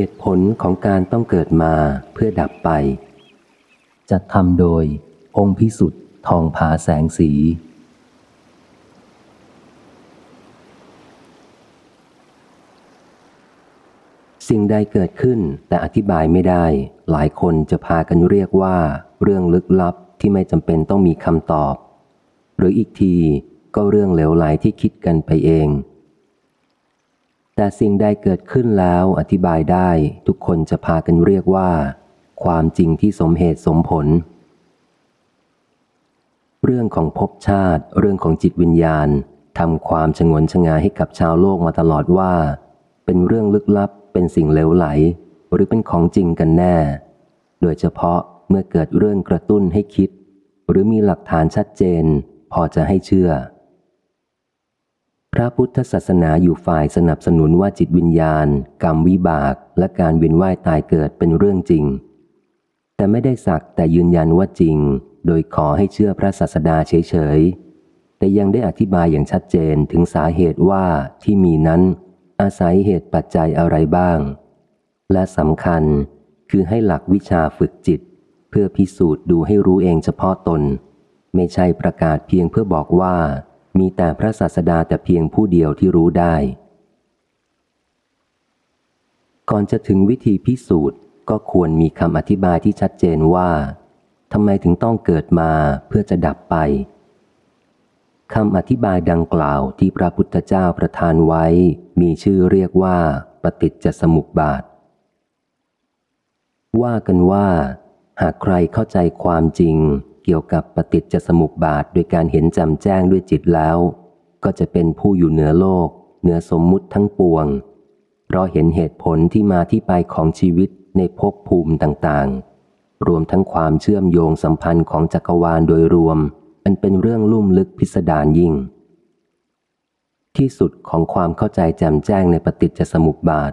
เหตุผลของการต้องเกิดมาเพื่อดับไปจะทำโดย องค์พิสุทธิ์ทองผาแสงสี สิ่งใดเกิดขึ้นแต่อธิบายไม่ได้ หลายคนจะพากันเรียกว่า เรื่องลึกลับที่ไม่จำเป็นต้องมีคำตอบ หรืออีกทีก็เรื่องเหลวไหลที่คิดกันไปเอง แต่สิ่งใดเกิดขึ้นแล้วอธิบายได้ทุกคนจะพากันเรียกว่า ความจริงที่สมเหตุสมผล เรื่องของภพชาติ เรื่องของจิตวิญญาณทำความชงนชงาให้กับชาวโลกมาตลอดว่า เป็นเรื่องลึกลับ เป็นสิ่งเลวไหล หรือเป็นของจริงกันแน่ โดยเฉพาะเมื่อเกิดเรื่องกระตุ้นให้คิด หรือมีหลักฐานชัดเจน พอจะให้เชื่อ ระพุทธศาสนาอยู่ฝ่ายสนับสนุนว่าจิตวิญญาณ กรรมวิบาก และการเวียนว่ายตายเกิดเป็นเรื่องจริง แต่ไม่ได้สักแต่ยืนยันว่าจริง โดยขอให้เชื่อพระศาสดาเฉยๆ แต่ยังได้อธิบายอย่างชัดเจนถึงสาเหตุว่าที่มีนั้น อาศัยเหตุปัจจัยอะไรบ้าง และสำคัญคือให้หลักวิชาฝึกจิต เพื่อพิสูจน์ดูให้รู้เองเฉพาะตน ไม่ใช่ประกาศเพียงเพื่อบอกว่า มีแต่พระศาสดาแต่เพียงผู้เดียวที่รู้ได้ ก่อนจะถึงวิธีพิสูจน์ก็ควรมีคำอธิบายที่ชัดเจนว่าทำไมถึงต้องเกิดมาเพื่อจะดับไปคำอธิบายดังกล่าวที่พระพุทธเจ้าประทานไว้ มีชื่อเรียกว่า ปฏิจจสมุปบาท ว่ากันว่า หากใครเข้าใจความจริง กี่ยวกับปฏิจจสมุปบาทโดยการเห็นจำแจ้งด้วยจิตแล้ว ก็จะเป็นผู้อยู่เหนือโลก เหนือสมมุติทั้งปวง เพราะเห็นเหตุผลที่มาที่ไปของชีวิตในภพภูมิต่างๆ รวมทั้งความเชื่อมโยงสัมพันธ์ของจักรวาลโดยรวม อันเป็นเรื่องลุ่มลึกพิสดารยิ่ง ที่สุดของความเข้าใจแจ่มแจ้งในปฏิจจสมุปบาท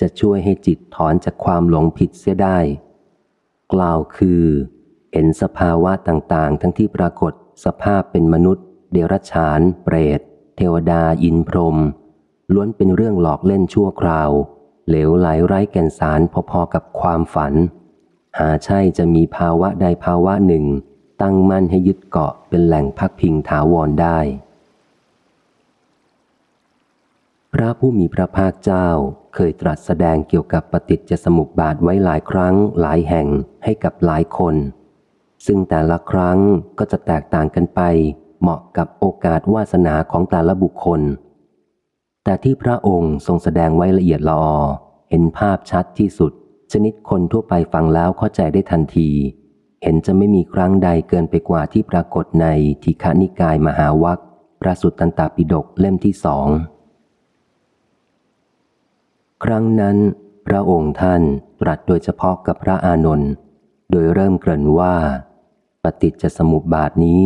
จะช่วยให้จิตถอนจากความหลงผิดเสียได้ กล่าวคือ เห็นสภาวะต่างๆ ทั้งที่ปรากฏสภาพเป็นมนุษย์ เดรัจฉาน เปรต เทวดาอินพรม ล้วนเป็นเรื่องหลอกเล่นชั่วคราว เหลวไหลไร้แก่นสารพอๆกับความฝัน หาใช่จะมีภาวะใดภาวะหนึ่ง ตั้งมั่นให้ยึดเกาะเป็นแหล่งพักพิงถาวรได้ พระผู้มีพระภาคเจ้าเคยตรัสแสดงเกี่ยวกับปฏิจจสมุปบาทไว้หลายครั้งหลายแห่งให้กับหลายคน ซึ่งแต่ละครั้งก็จะแตกต่างกันไป เหมาะกับโอกาสวาสนาของแต่ละบุคคล แต่ที่พระองค์ทรงแสดงไว้ละเอียดลอเห็นภาพชัดที่สุด ชนิดคนทั่วไปฟังแล้วเข้าใจได้ทันที เห็นจะไม่มีครั้งใดเกินไปกว่าที่ปรากฏในทีฆนิกายมหาวัคพระสุตตันตปิฎกเล่มที่สอง ครั้งนั้น พระองค์ท่านตรัสโดยเฉพาะกับพระอานนท์โดยเริ่มเกริ่นว่า ปฏิจจสมุปบาทนี้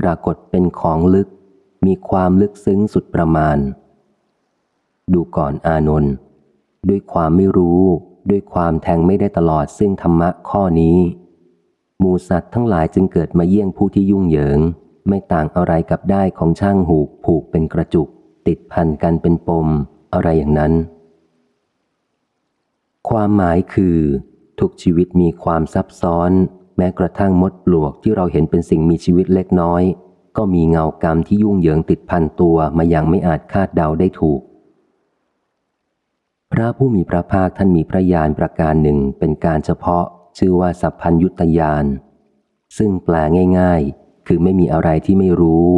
ปรากฏเป็นของลึก มีความลึกซึ้งสุดประมาณ ดูก่อนอานนท์ด้วยความไม่รู้ด้วยความแทงไม่ได้ตลอดซึ่งธรรมะข้อนี้มูสัตว์ทั้งหลายจึงเกิดมาเยี่ยงผู้ที่ยุ่งเหยิง ไม่ต่างอะไรกับได้ของช่างหูกผูกเป็นกระจุก ติดพันกันเป็นปม อะไรอย่างนั้น ความหมายคือ ทุกชีวิตมีความซับซ้อน แม้กระทั่งมดปลวกที่เราเห็นเป็นสิ่งมีชีวิตเล็กน้อย ก็มีเงากรรมที่ยุ่งเหยิงติดพันตัวมาอย่างไม่อาจคาดเดาได้ถูก พระผู้มีพระภาคท่านมีพระญาณประการหนึ่งเป็นการเฉพาะ ชื่อว่าสัพพัญยุตยานซึ่งแปลง่ายๆ คือไม่มีอะไรที่ไม่รู้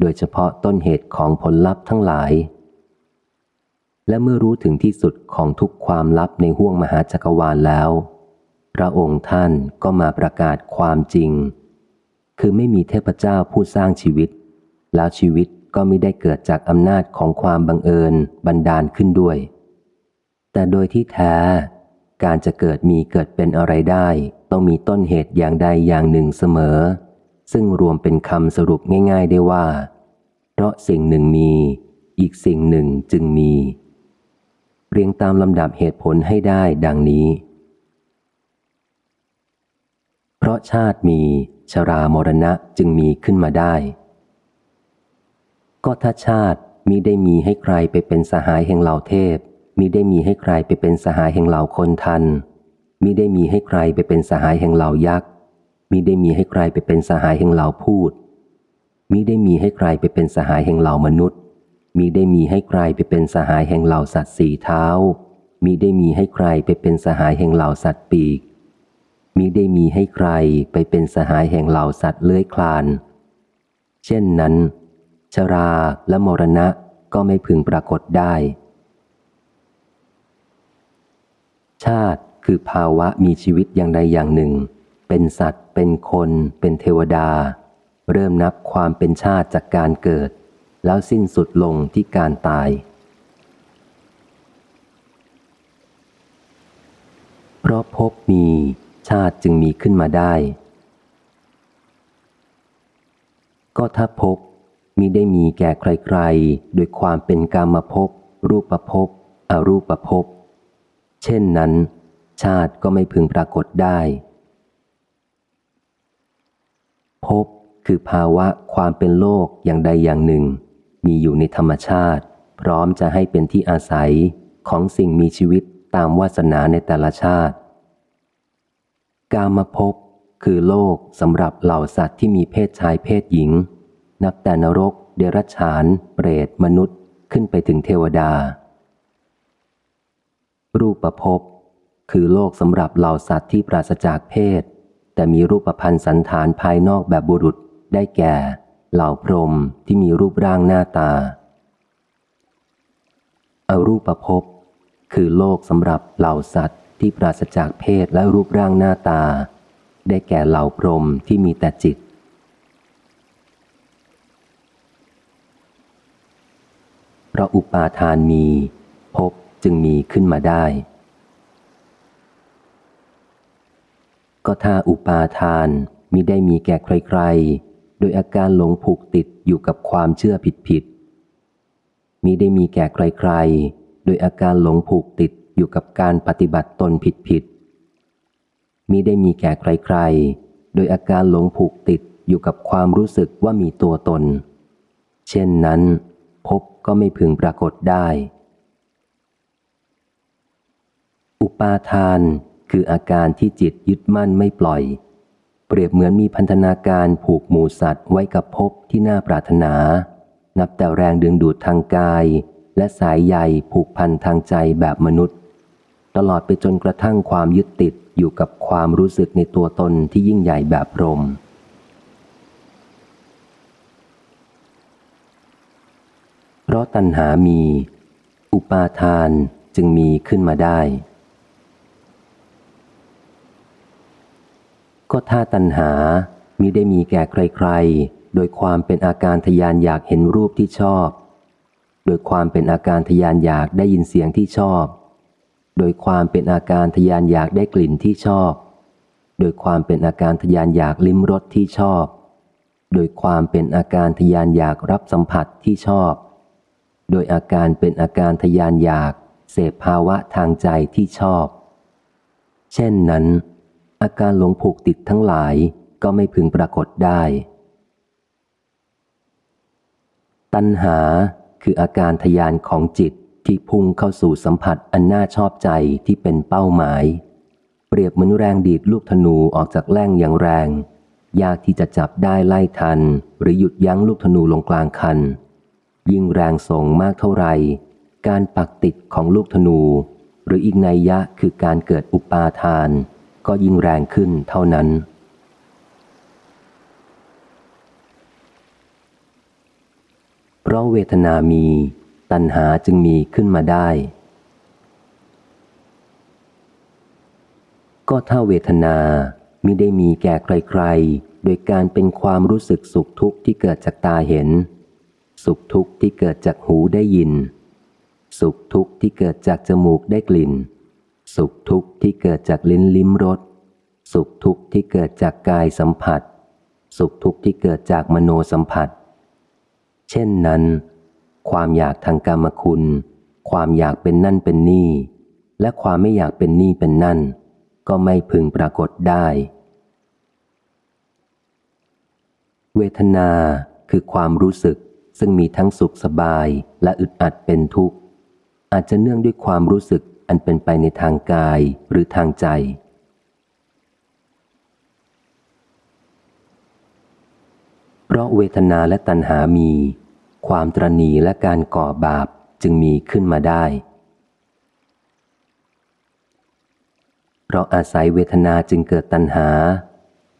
โดยเฉพาะต้นเหตุของผลลัพธ์ทั้งหลาย และเมื่อรู้ถึงที่สุดของทุกความลับในห้วงมหาจักรวาลแล้ว พระองค์ท่านก็มาประกาศความจริง คือไม่มีเทพเจ้าผู้สร้างชีวิต แล้วชีวิตก็ไม่ได้เกิดจากอำนาจของความบังเอิญบันดาลขึ้นด้วย แต่โดยที่แท้ การจะเกิดมีเกิดเป็นอะไรได้ ต้องมีต้นเหตุอย่างใดอย่างหนึ่งเสมอ ซึ่งรวมเป็นคำสรุปง่าย ๆ ได้ว่า เพราะสิ่งหนึ่งมี อีกสิ่งหนึ่งจึงมี เรียงตามลำดับเหตุผลให้ได้ดังนี้ เพราะชาติมีชรามรณะจึงมีขึ้นมาได้ ก็ถ้าชาติมิได้มีให้ใครไปเป็นสหายแห่งเหล่าเทพมิได้มีให้ใครไปเป็นสหายแห่งเหล่าคนทันมิได้มีให้ใครไปเป็นสหายแห่งเหล่ายักษ์มิได้มีให้ใครไปเป็นสหายแห่งเหล่าพูดมิได้มีให้ใครไปเป็นสหายแห่งเหล่ามนุษย์มิได้มีให้ใครไปเป็นสหายแห่งเหล่าสัตว์สี่เท้ามิได้มีให้ใครไปเป็นสหายแห่งเหล่าสัตว์ปีก มิได้มีให้ใครไปเป็นสหายแห่งเหล่าสัตว์เลื้อยคลาน เช่นนั้น ชราและมรณะก็ไม่พึงปรากฏได้ ชาติคือภาวะมีชีวิตอย่างใดอย่างหนึ่ง เป็นสัตว์ เป็นคน เป็นเทวดา เริ่มนับความเป็นชาติจากการเกิด แล้วสิ้นสุดลงที่การตาย เพราะพบมี ชาติจึงมีขึ้นมาได้ ก็ถ้าพบมิได้มีแก่ใครๆ โดยความเป็นกรรมภพรูปภพอรูปภพเช่นนั้น ชาติก็ไม่พึงปรากฏได้ภพคือภาวะความเป็นโลกอย่างใดอย่างหนึ่ง มีอยู่ในธรรมชาติ พร้อมจะให้เป็นที่อาศัยของสิ่งมีชีวิตตามวาสนาในแต่ละชาติ กามภพคือโลกสำหรับเหล่าสัตว์ที่มีเพศชายเพศหญิง นับแต่นรก เดรัจฉาน เปรต มนุษย์ ขึ้นไปถึงเทวดา รูปภพคือโลกสำหรับเหล่าสัตว์ที่ปราศจากเพศ แต่มีรูปพันธ์สันฐานภายนอกแบบบุรุษได้แก่ เหล่าพรหมที่มีรูปร่างหน้าตาอารูปภพคือโลกสำหรับเหล่าสัตว์ ที่ปราศจากเพศและรูปร่างหน้าตา ได้แก่เหล่าพรหมที่มีแต่จิต เพราะอุปาทานมีภพจึงมีขึ้นมาได้ ก็ถ้าอุปาทานมิได้มีแก่ใครๆ โดยอาการหลงผูกติดอยู่กับความเชื่อผิดๆมิได้มีแก่ใครๆ โดยอาการหลงผูกติด อยู่กับการปฏิบัติตนผิดๆมิได้มีแก่ใครๆ โดยอาการหลงผูกติดอยู่กับความรู้สึกว่ามีตัวตน เช่นนั้น พบก็ไม่พึงปรากฏได้ อุปาทานคืออาการที่จิตยึดมั่นไม่ปล่อย เปรียบเหมือนมีพันธนาการผูกหมูสัตว์ไว้กับภพที่น่าปรารถนา นับแต่แรงดึงดูดทางกาย และสายใยผูกพันทางใจแบบมนุษย์ ตลอดไปจนกระทั่งความยึดติดอยู่กับความรู้สึกในตัวตนที่ยิ่งใหญ่แบบพรมเพราะตัณหามี อุปาทานจึงมีขึ้นมาได้ ก็ถ้าตัณหามิได้มีแก่ใครๆ โดยความเป็นอาการทยานอยากเห็นรูปที่ชอบ โดยความเป็นอาการทยานอยากได้ยินเสียงที่ชอบ โดยความเป็นอาการทยานอยากได้กลิ่นที่ชอบ โดยความเป็นอาการทยานอยากลิ้มรสที่ชอบ โดยความเป็นอาการทยานอยากรับสัมผัสที่ชอบ โดยอาการเป็นอาการทยานอยาก เสพภาวะทางใจที่ชอบ เช่นนั้น อาการหลงผูกติดทั้งหลายก็ไม่พึงปรากฏได้ ตัณหาคืออาการทยานของจิต ที่พุ่งเข้าสู่สัมผัสอันน่าชอบใจที่เป็นเป้าหมาย เปรียบเหมือนแรงดีดลูกธนูออกจากแล่งอย่างแรง ยากที่จะจับได้ไล่ทัน หรือหยุดยั้งลูกธนูลงกลางคัน ยิ่งแรงส่งมากเท่าไหร่ การปักติดของลูกธนู หรืออีกนัยยะคือการเกิดอุปาทาน ก็ยิ่งแรงขึ้นเท่านั้นเพราะเวทนามี ตัณหาจึงมีขึ้นมาได้ ก็ถ้าเวทนามิได้มีแก่ใครๆ โดยการเป็นความรู้สึกสุขทุกข์ที่เกิดจากตาเห็น สุขทุกข์ที่เกิดจากหูได้ยิน สุขทุกข์ที่เกิดจากจมูกได้กลิ่น สุขทุกข์ที่เกิดจากลิ้นลิ้มรส สุขทุกข์ที่เกิดจากกายสัมผัส สุขทุกข์ที่เกิดจากมโนสัมผัส เช่นนั้น ความอยากทางกรรมคุณ ความอยากเป็นนั่นเป็นนี่ และความไม่อยากเป็นนี่เป็นนั่น ก็ไม่พึงปรากฏได้ เวทนาคือความรู้สึกซึ่งมีทั้งสุขสบายและอึดอัดเป็นทุกข์ อาจจะเนื่องด้วยความรู้สึกอันเป็นไปในทางกายหรือทางใจ เพราะเวทนาและตัณหามี ความตรณีและการก่อบาปจึงมีขึ้นมาได้ เพราะอาศัยเวทนาจึงเกิดตัณหา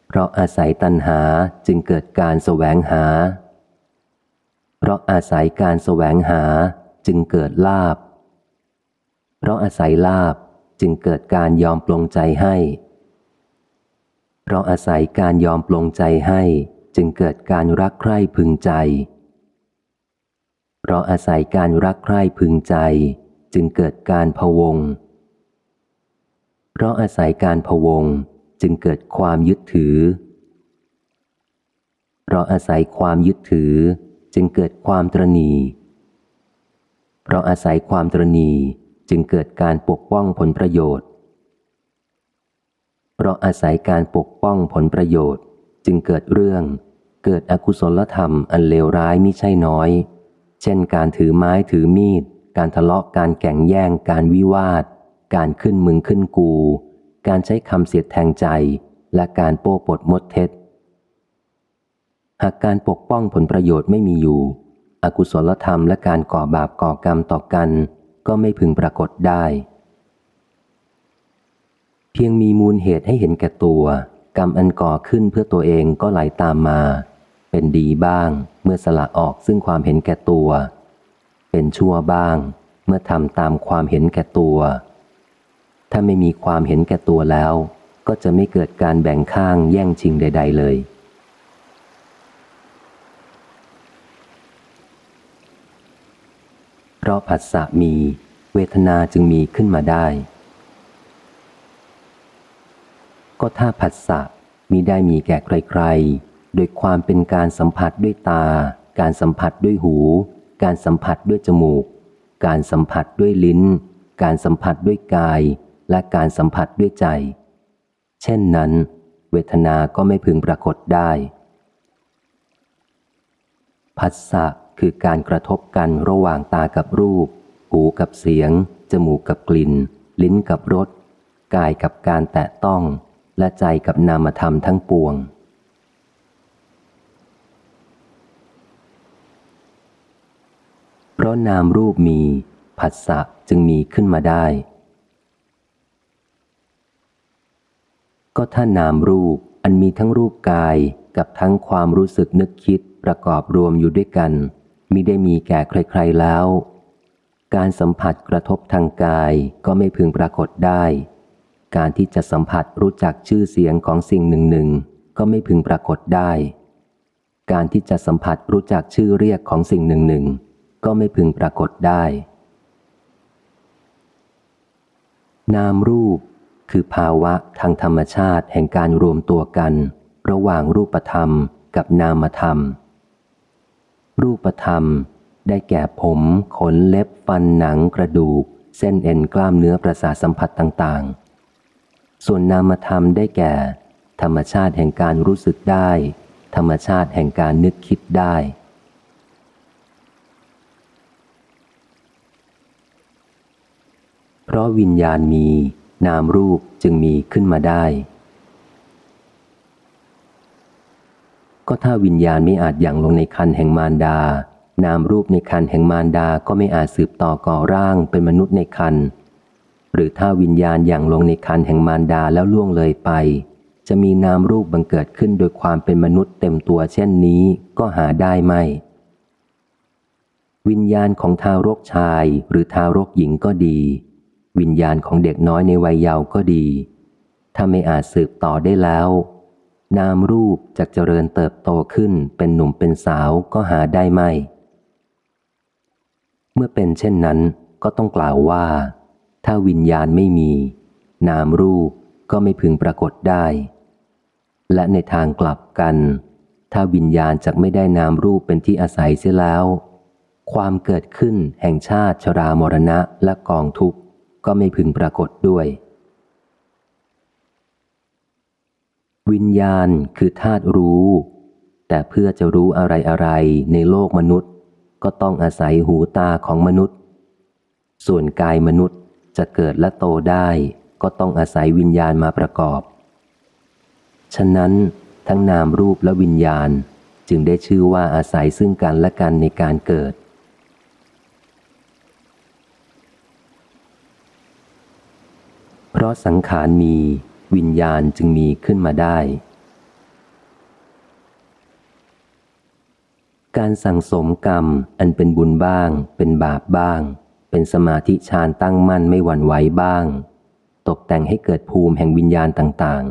เพราะอาศัยตัณหาจึงเกิดการแสวงหา เพราะอาศัยการแสวงหาจึงเกิดลาบ เพราะอาศัยลาบจึงเกิดการยอมปลงใจให้ เพราะอาศัยการยอมปลงใจให้จึงเกิดการรักใคร่พึงใจ เพราะอาศัยการรักใคร่พึงใจจึงเกิดการพวง เพราะอาศัยการพวงจึงเกิดความยึดถือ เพราะอาศัยความยึดถือจึงเกิดความตรณีเพราะอาศัยความตรณีจึงเกิดการปกป้องผลประโยชน์ เพราะอาศัยการปกป้องผลประโยชน์จึงเกิดเรื่อง เกิดอกุศลธรรมอันเลวร้ายมิใช่น้อย เช่นการถือไม้ถือมีด การทะเลาะการแข่งแย่ง การวิวาท การขึ้นมึงขึ้นกู การใช้คำเสียดแทงใจ และการโป้ปดมดเท็จ หากการปกป้องผลประโยชน์ไม่มีอยู่ อกุศลธรรมและการก่อบาปก่อกรรมต่อกัน ก็ไม่พึงปรากฏได้ เพียงมีมูลเหตุให้เห็นแก่ตัว กรรมอันก่อขึ้นเพื่อตัวเองก็ไหลาตามมา เป็นดีบ้างเมื่อสละออกซึ่งความเห็นแก่ตัว เป็นชั่วบ้าง เมื่อทำตามความเห็นแก่ตัว ถ้าไม่มีความเห็นแก่ตัวแล้ว ก็จะไม่เกิดการแบ่งข้างแย่งชิงใด ๆ เลย เพราะผัสสะมี เวทนาจึงมีขึ้นมาได้ ก็ถ้าผัสสะมีได้มีแก่ใครๆ โดยความเป็นการสัมผัสด้วยตา การสัมผัสด้วยหู การสัมผัสด้วยจมูก การสัมผัสด้วยลิ้น การสัมผัสด้วยกาย และการสัมผัสด้วยใจ เช่นนั้น เวทนาก็ไม่พึงปรากฏได้ผัสสะคือการกระทบกันระหว่างตากับรูป หูกับเสียง จมูกกับกลิ่น ลิ้นกับรส กายกับการแตะต้อง และใจกับนามธรรมทั้งปวง เพราะนามรูปมีผัสสะจึงมีขึ้นมาได้ ก็ถ้านามรูปอันมีทั้งรูปกายกับทั้งความรู้สึกนึกคิดประกอบรวมอยู่ด้วยกันมิได้มีแก่ใครๆแล้ว การสัมผัสกระทบทางกายก็ไม่พึงปรากฏได้ การที่จะสัมผัสรู้จักชื่อเสียงของสิ่งหนึ่งหนึ่งก็ไม่พึงปรากฏได้ การที่จะสัมผัสรู้จักชื่อเรียกของสิ่งหนึ่งหนึ่ง ก็ไม่พึงปรากฏได้ นามรูปคือภาวะทางธรรมชาติแห่งการรวมตัวกัน ระหว่างรูปธรรมกับนามธรรม รูปธรรมได้แก่ผมขนเล็บฟันหนังกระดูก เส้นเอ็นกล้ามเนื้อประสาทสัมผัสต่าง ๆ ส่วนนามธรรมได้แก่ ธรรมชาติแห่งการรู้สึกได้ ธรรมชาติแห่งการนึกคิดได้ เพราะวิญญาณมี นามรูปจึงมีขึ้นมาได้ ก็ถ้าวิญญาณไม่อาจอย่างลงในคันแห่งมารดา นามรูปในคันแห่งมารดาก็ไม่อาจสืบต่อก่อร่างเป็นมนุษย์ในคันหรือถ้าวิญญาณอย่างลงในคันแห่งมารดาแล้วล่วงเลยไป จะมีนามรูปบังเกิดขึ้นโดยความเป็นมนุษย์เต็มตัวเช่นนี้ก็หาได้ไม่ วิญญาณของทารกชายหรือทารกหญิงก็ดี วิญญาณของเด็กน้อยในวัยเยาว์ก็ดี ถ้าไม่อาจสืบต่อได้แล้ว นามรูปจะเจริญเติบโตขึ้นเป็นหนุ่มเป็นสาวก็หาได้ไม่ เมื่อเป็นเช่นนั้นก็ต้องกล่าวว่า ถ้าวิญญาณไม่มี นามรูปก็ไม่พึงปรากฏได้ และในทางกลับกัน ถ้าวิญญาณจะไม่ได้นามรูปเป็นที่อาศัยเสียแล้ว ความเกิดขึ้นแห่งชาติชรามรณะและกองทุกข์ ก็ไม่พึงปรากฏด้วย วิญญาณคือธาตุรู้ แต่เพื่อจะรู้อะไรอะไรในโลกมนุษย์ ก็ต้องอาศัยหูตาของมนุษย์ ส่วนกายมนุษย์จะเกิดและโตได้ก็ต้องอาศัยวิญญาณมาประกอบ ฉะนั้นทั้งนามรูปและวิญญาณจึงได้ชื่อว่าอาศัยซึ่งกันและกันในการเกิด เพราะสังขารมีวิญญาณจึงมีขึ้นมาได้ การสั่งสมกรรมอันเป็นบุญบ้าง เป็นบาปบ้าง เป็นสมาธิฌานตั้งมั่นไม่หวั่นไหวบ้าง ตกแต่งให้เกิดภูมิแห่งวิญญาณต่าง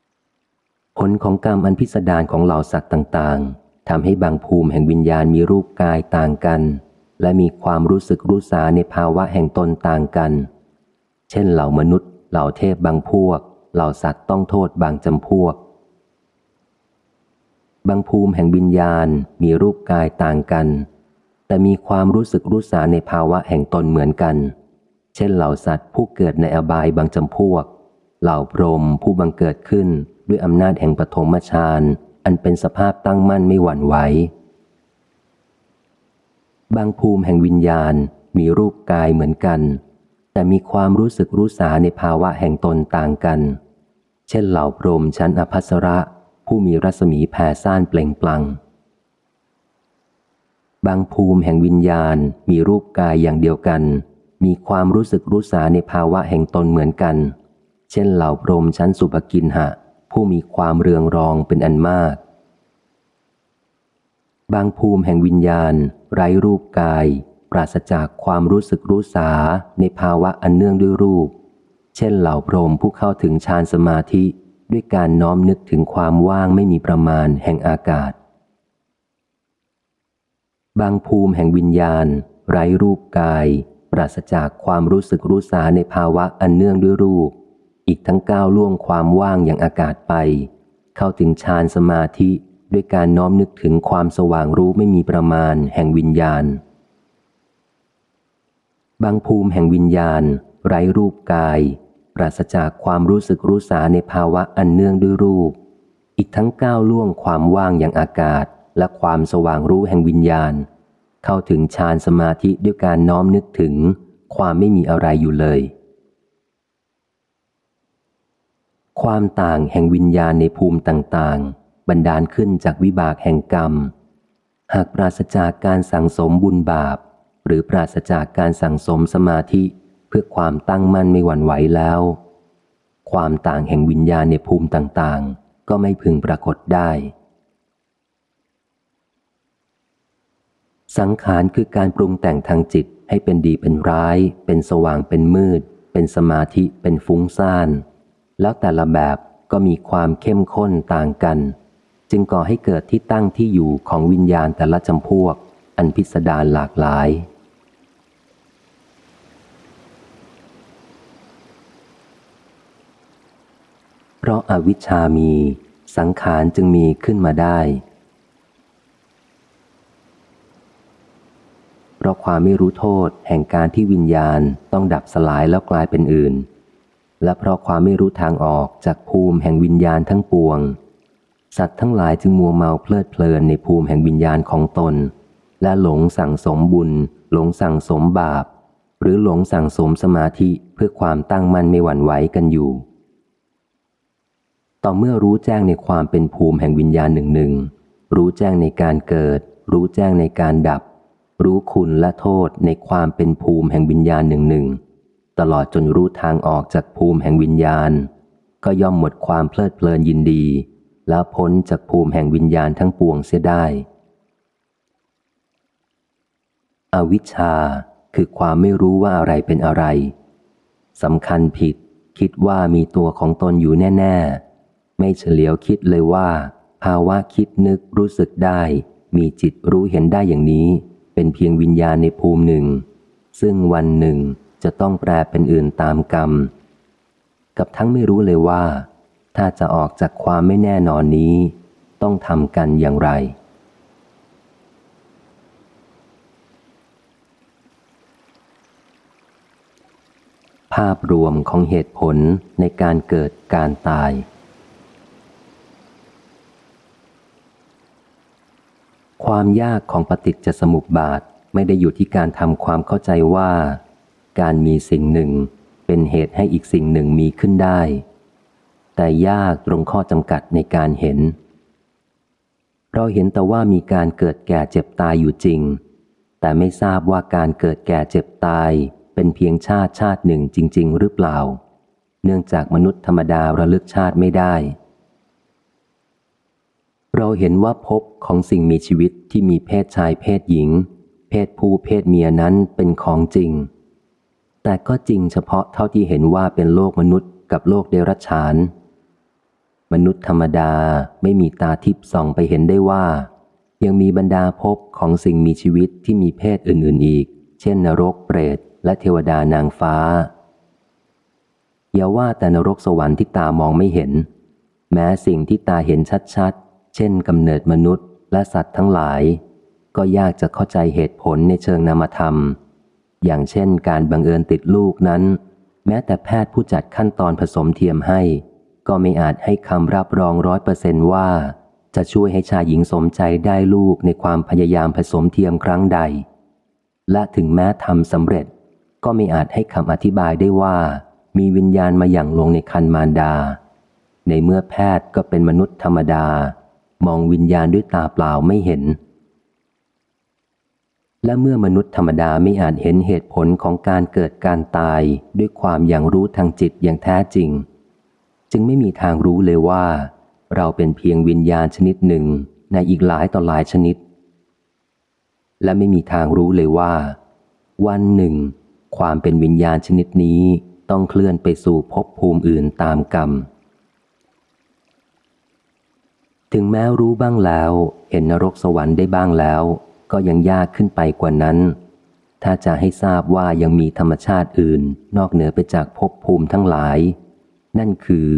ๆ ผลของกรรมอันพิสดารของเหล่าสัตว์ต่างๆทำให้บางภูมิแห่งวิญญาณมีรูปกายต่างกัน และมีความรู้สึกรู้สาในภาวะแห่งตนต่างกัน ช่นเหล่ามนุษย์ เหล่าเทพบางพวก เหล่าสัตว์ต้องโทษบางจำพวก บางภูมิแห่งวิญญาณมีรูปกายต่างกัน แต่มีความรู้สึกรู้สาในภาวะแห่งตนเหมือนกัน เช่นเหล่าสัตว์ผู้เกิดในอบายบางจำพวก เหล่าพรหมผู้บังเกิดขึ้นด้วยอำนาจแห่งปฐมฌานอันเป็นสภาพตั้งมั่นไม่หวั่นไหวบางภูมิแห่งวิญญาณมีรูปกายเหมือนกัน แต่มีความรู้สึกรู้สาในภาวะแห่งตนต่างกัน เช่นเหล่าพรมชั้นอภัสระ ผู้มีรัศมีแผ่ซ่านเปล่งปลัง บางภูมิแห่งวิญญาณมีรูปกายอย่างเดียวกัน มีความรู้สึกรู้สาในภาวะแห่งตนเหมือนกัน เช่นเหล่าพรมชั้นสุภกินหะ ผู้มีความเรืองรองเป็นอันมาก บางภูมิแห่งวิญญาณ ไร้รูปกาย ปราศจากความรู้สึกรู้สาในภาวะอันเนื่องด้วยรูป เช่นเหล่าพรหมผู้เข้าถึงฌานสมาธิด้วยการน้อมนึกถึงความว่างไม่มีประมาณแห่งอากาศ บางภูมิแห่งวิญญาณ ไร้รูปกาย ปราศจากความรู้สึกรู้สาในภาวะอันเนื่องด้วยรูป อีกทั้งก้าวล่วงความว่างอย่างอากาศไป เข้าถึงฌานสมาธิด้วยการน้อมนึกถึงความสว่างรู้ไม่มีประมาณแห่งวิญญาณ บางภูมิแห่งวิญญาณ ไร้รูปกาย ปราศจากความรู้สึกรู้สาในภาวะอันเนื่องด้วยรูป อีกทั้งก้าวล่วงความว่างอย่างอากาศ และความสว่างรู้แห่งวิญญาณ เข้าถึงฌานสมาธิด้วยการน้อมนึกถึง ความไม่มีอะไรอยู่เลย ความต่างแห่งวิญญาณในภูมิต่างๆ บันดาลขึ้นจากวิบากแห่งกรรม หากปราศจากการสั่งสมบุญบาป หรือปราศจากการสั่งสมสมาธิเพื่อความตั้งมั่นไม่หวั่นไหวแล้ว ความต่างแห่งวิญญาณในภูมิต่างๆ ก็ไม่พึงปรากฏได้ สังขารคือการปรุงแต่งทางจิตให้เป็นดีเป็นร้าย เป็นสว่างเป็นมืด เป็นสมาธิเป็นฟุ้งซ่าน แล้วแต่ละแบบก็มีความเข้มข้นต่างกัน จึงก่อให้เกิดที่ตั้งที่อยู่ของวิญญาณแต่ละจำพวก อันพิสดารหลากหลาย เพราะอาวิชชามี สังขารจึงมีขึ้นมาได้ เพราะความไม่รู้โทษแห่งการที่วิญญาณต้องดับสลายแล้วกลายเป็นอื่น และเพราะความไม่รู้ทางออกจากภูมิแห่งวิญญาณทั้งปวง สัตว์ทั้งหลายจึงมัวเมาเพลิดเพลินในภูมิแห่งวิญญาณของตน และหลงสั่งสมบุญ หลงสั่งสมบาป หรือหลงสั่งสมสมาธิเพื่อความตั้งมั่นไม่หวั่นไหวกันอยู่ ต่อเมื่อรู้แจ้งในความเป็นภูมิแห่งวิญญาณหนึ่งหนึ่งรู้แจ้งในการเกิด รู้แจ้งในการดับ รู้คุณและโทษในความเป็นภูมิแห่งวิญญาณหนึ่งหนึ่งตลอดจนรู้ทางออกจากภูมิแห่งวิญญาณ ก็ย่อมหมดความเพลิดเพลินยินดี แล้วพ้นจากภูมิแห่งวิญญาณทั้งปวงเสียได้ อวิชชาคือความไม่รู้ว่าอะไรเป็นอะไรสำคัญผิด คิดว่ามีตัวของตนอยู่แน่ ๆ ไม่เฉลียวคิดเลยว่า ภาวะคิดนึกรู้สึกได้ มีจิตรู้เห็นได้อย่างนี้ เป็นเพียงวิญญาณในภูมิหนึ่ง ซึ่งวันหนึ่งจะต้องแปลเป็นอื่นตามกรรม กับทั้งไม่รู้เลยว่า ถ้าจะออกจากความไม่แน่นอนนี้ ต้องทำกันอย่างไรภาพรวมของเหตุผลในการเกิดการตาย ความยากของปฏิจจสมุปบาทไม่ได้อยู่ที่การทำความเข้าใจว่า การมีสิ่งหนึ่งเป็นเหตุให้อีกสิ่งหนึ่งมีขึ้นได้ แต่ยากตรงข้อจำกัดในการเห็น เราเห็นแต่ว่ามีการเกิดแก่เจ็บตายอยู่จริง แต่ไม่ทราบว่าการเกิดแก่เจ็บตายเป็นเพียงชาติชาติหนึ่งจริง ๆ หรือเปล่า เนื่องจากมนุษย์ธรรมดาระลึกชาติไม่ได้ เราเห็นว่าภพของสิ่งมีชีวิตที่มีเพศชายเพศหญิง เพศผู้เพศเมียนั้นเป็นของจริง แต่ก็จริงเฉพาะเท่าที่เห็นว่าเป็นโลกมนุษย์กับโลกเดรัจฉาน มนุษย์ธรรมดาไม่มีตาทิพย์ส่องไปเห็นได้ว่า ยังมีบรรดาภพของสิ่งมีชีวิตที่มีเพศอื่น ๆ อีก เช่น นรกเปรต และเทวดานางฟ้า อย่าว่าแต่นรกสวรรค์ที่ตามองไม่เห็น แม้สิ่งที่ตาเห็นชัด เช่นกำเนิดมนุษย์และสัตว์ทั้งหลาย ก็ยากจะเข้าใจเหตุผลในเชิงนามธรรม อย่างเช่นการบังเอิญติดลูกนั้น แม้แต่แพทย์ผู้จัดขั้นตอนผสมเทียมให้ ก็ไม่อาจให้คำรับรองร้อยเปอร์เซนว่า จะช่วยให้ชายหญิงสมใจได้ลูกในความพยายามผสมเทียมครั้งใด และถึงแม้ทำสำเร็จ ก็ไม่อาจให้คำอธิบายได้ว่า มีวิญญาณมาอย่างลงในคันมารดา ในเมื่อแพทย์ก็เป็นมนุษย์ธรรมดา มองวิญญาณด้วยตาเปล่าไม่เห็น และเมื่อมนุษย์ธรรมดาไม่อาจเห็นเหตุผลของการเกิดการตายด้วยความอย่างรู้ทางจิตอย่างแท้จริง จึงไม่มีทางรู้เลยว่า เราเป็นเพียงวิญญาณชนิดหนึ่งในอีกหลายต่อหลายชนิด และไม่มีทางรู้เลยว่า วันหนึ่ง ความเป็นวิญญาณชนิดนี้ต้องเคลื่อนไปสู่ภพภูมิอื่นตามกรรม ถึงแม้รู้บ้างแล้ว เห็นนรกสวรรค์ได้บ้างแล้ว ก็ยังยากขึ้นไปกว่านั้น ถ้าจะให้ทราบว่ายังมีธรรมชาติอื่น นอกเหนือไปจากภพภูมิทั้งหลาย นั่นคือ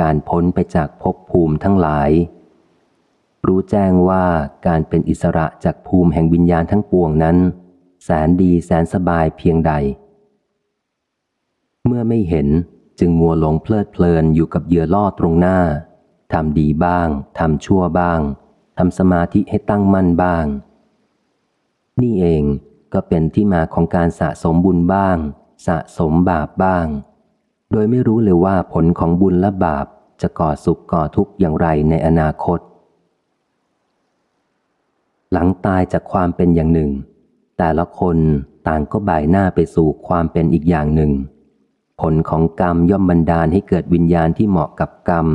การพ้นไปจากภพภูมิทั้งหลาย รู้แจ้งว่าการเป็นอิสระจากภูมิแห่งวิญญาณทั้งปวงนั้น แสนดีแสนสบายเพียงใด เมื่อไม่เห็นจึงมัวหลงเพลิดเพลินอยู่กับเหยื่อล่อตรงหน้า ทำดีบ้าง ทำชั่วบ้าง ทำสมาธิให้ตั้งมั่นบ้าง นี่เองก็เป็นที่มาของการสะสมบุญบ้าง สะสมบาปบ้าง โดยไม่รู้เลยว่าผลของบุญและบาปจะก่อสุขก่อทุกข์อย่างไรในอนาคต หลังตายจากความเป็นอย่างหนึ่ง แต่ละคนต่างก็บ่ายหน้าไปสู่ความเป็นอีกอย่างหนึ่ง ผลของกรรมย่อมบันดาลให้เกิดวิญญาณที่เหมาะกับกรรม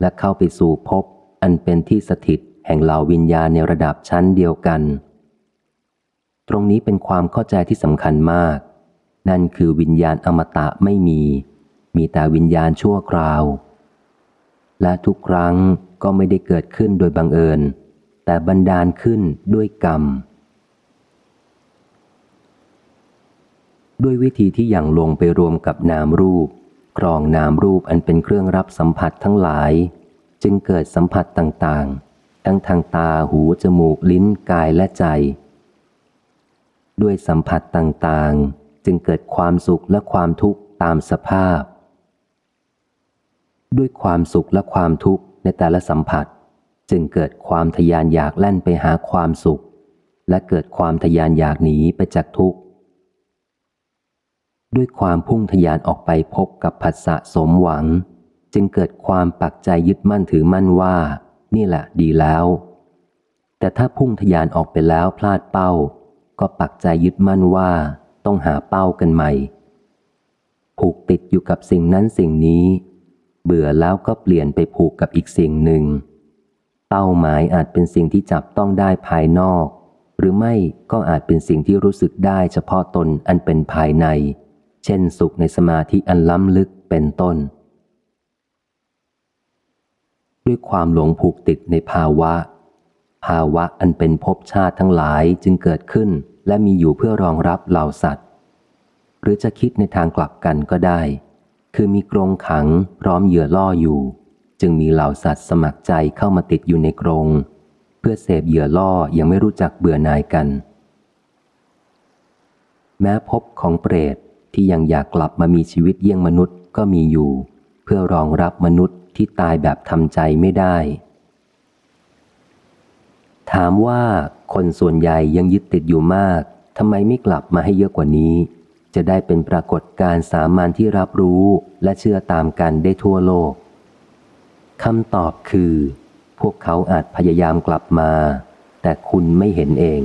และเข้าไปสู่ภพอันเป็นที่สถิตแห่งเหล่าวิญญาณในระดับชั้นเดียวกัน ตรงนี้เป็นความเข้าใจที่สำคัญมาก นั่นคือวิญญาณอมตะไม่มี มีแต่วิญญาณชั่วคราว และทุกครั้งก็ไม่ได้เกิดขึ้นโดยบังเอิญ แต่บันดาลขึ้นด้วยกรรม ด้วยวิธีที่อย่างลงไปรวมกับนามรูป รองนามรูปอันเป็นเครื่องรับสัมผัสทั้งหลาย จึงเกิดสัมผัสต่างๆ ทั้งทางตาหูจมูกลิ้นกายและใจ ด้วยสัมผัสต่างๆ จึงเกิดความสุขและความทุกข์ตามสภาพ ด้วยความสุขและความทุกข์ในแต่ละสัมผัส จึงเกิดความทยานอยากแล่นไปหาความสุข และเกิดความทยานอยากหนีไปจากทุกข์ ด้วยความพุ่งทยานออกไปพบกับผัสสะสมหวัง จึงเกิดความปักใจยึดมั่นถือมั่นว่า นี่แหละดีแล้ว แต่ถ้าพุ่งทยานออกไปแล้วพลาดเป้า ก็ปักใจยึดมั่นว่า ต้องหาเป้ากันใหม่ ผูกติดอยู่กับสิ่งนั้นสิ่งนี้ เบื่อแล้วก็เปลี่ยนไปผูกกับอีกสิ่งหนึ่ง เป้าหมายอาจเป็นสิ่งที่จับต้องได้ภายนอก หรือไม่ก็อาจเป็นสิ่งที่รู้สึกได้เฉพาะตนอันเป็นภายใน เช่นสุขในสมาธิอันล้ำลึกเป็นต้น ด้วยความหลงผูกติดในภาวะ ภาวะอันเป็นภพชาติทั้งหลายจึงเกิดขึ้นและมีอยู่เพื่อรองรับเหล่าสัตว์ หรือจะคิดในทางกลับกันก็ได้ คือมีกรงขังพร้อมเหยื่อล่ออยู่ จึงมีเหล่าสัตว์สมัครใจเข้ามาติดอยู่ในกรง เพื่อเสพเหยื่อล่อยังไม่รู้จักเบื่อนายกัน แม้พบของเปรต ที่ยังอยากกลับมามีชีวิตเยี่ยงมนุษย์ก็มีอยู่ เพื่อรองรับมนุษย์ที่ตายแบบทำใจไม่ได้ ถามว่าคนส่วนใหญ่ยังยึดติดอยู่มากทำไมไม่กลับมาให้เยอะกว่านี้ จะได้เป็นปรากฏการณ์สามัญที่รับรู้และเชื่อตามกันได้ทั่วโลกคำตอบคือ พวกเขาอาจพยายามกลับมา แต่คุณไม่เห็นเอง